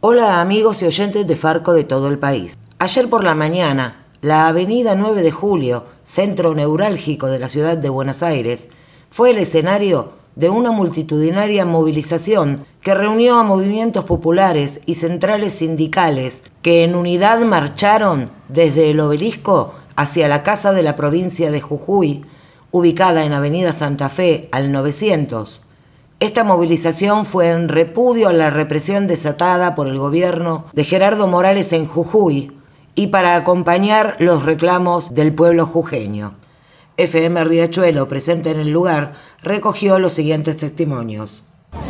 Hola amigos y oyentes de Farco de todo el país. Ayer por la mañana, la avenida 9 de Julio, centro neurálgico de la ciudad de Buenos Aires, fue el escenario de una multitudinaria movilización que reunió a movimientos populares y centrales sindicales que en unidad marcharon desde el obelisco hacia la Casa de la provincia de Jujuy, ubicada en Avenida Santa Fe al 900. Esta movilización fue en repudio a la represión desatada por el gobierno de Gerardo Morales en Jujuy y para acompañar los reclamos del pueblo jujeño. FM Riachuelo, presente en el lugar, recogió los siguientes testimonios.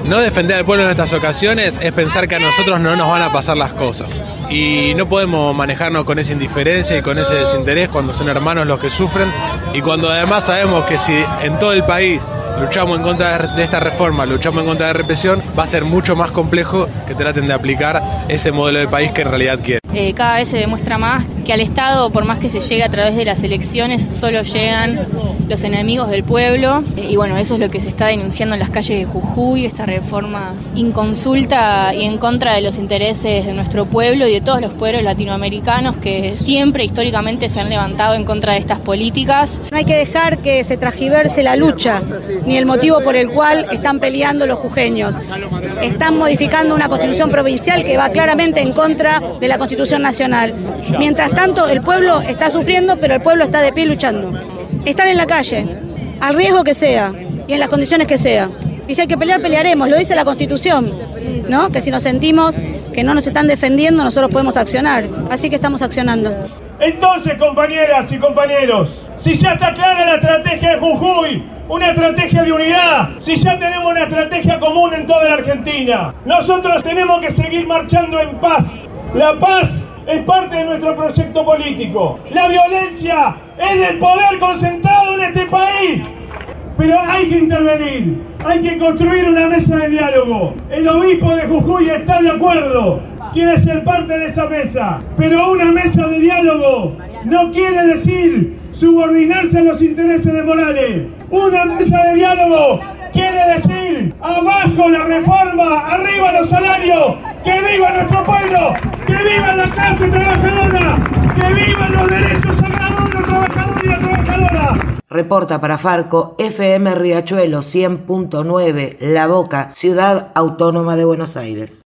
No defender al pueblo en estas ocasiones es pensar que a nosotros no nos van a pasar las cosas. Y no podemos manejarnos con esa indiferencia y con ese desinterés cuando son hermanos los que sufren y cuando además sabemos que si en todo el país luchamos en contra de esta reforma, luchamos en contra de la represión, va a ser mucho más complejo que traten de aplicar ese modelo de país que en realidad quieren. Eh, cada vez se demuestra más que al Estado, por más que se llegue a través de las elecciones, solo llegan los enemigos del pueblo. Eh, y bueno, eso es lo que se está denunciando en las calles de Jujuy, esta reforma inconsulta y en contra de los intereses de nuestro pueblo y de todos los pueblos latinoamericanos que siempre históricamente se han levantado en contra de estas políticas. No hay que dejar que se tragiverse la lucha ni el motivo por el cual están peleando los jujeños. Están modificando una constitución provincial que va claramente en contra de la constitución nacional. Mientras tanto, el pueblo está sufriendo, pero el pueblo está de pie luchando. Están en la calle, al riesgo que sea y en las condiciones que sea. Y si hay que pelear, pelearemos, lo dice la Constitución, ¿no? Que si nos sentimos que no nos están defendiendo, nosotros podemos accionar. Así que estamos accionando. Entonces, compañeras y compañeros, si ya está clara la estrategia de Jujuy, una estrategia de unidad, si ya tenemos una estrategia común en toda la Argentina, nosotros tenemos que seguir marchando en paz. La paz es parte de nuestro proyecto político. La violencia es el poder concentrado en este país. Pero hay que intervenir, hay que construir una mesa de diálogo. El obispo de Jujuy está de acuerdo, quiere ser parte de esa mesa. Pero una mesa de diálogo no quiere decir subordinarse a los intereses de Morales. Una mesa de diálogo quiere decir abajo la reforma, arriba los salarios, que viva nuestro pueblo, que viva la clase trabajadora, que vivan los derechos sagrados de los trabajadores y las trabajadoras. Reporta para Farco FM Riachuelo 100.9 La Boca, Ciudad Autónoma de Buenos Aires.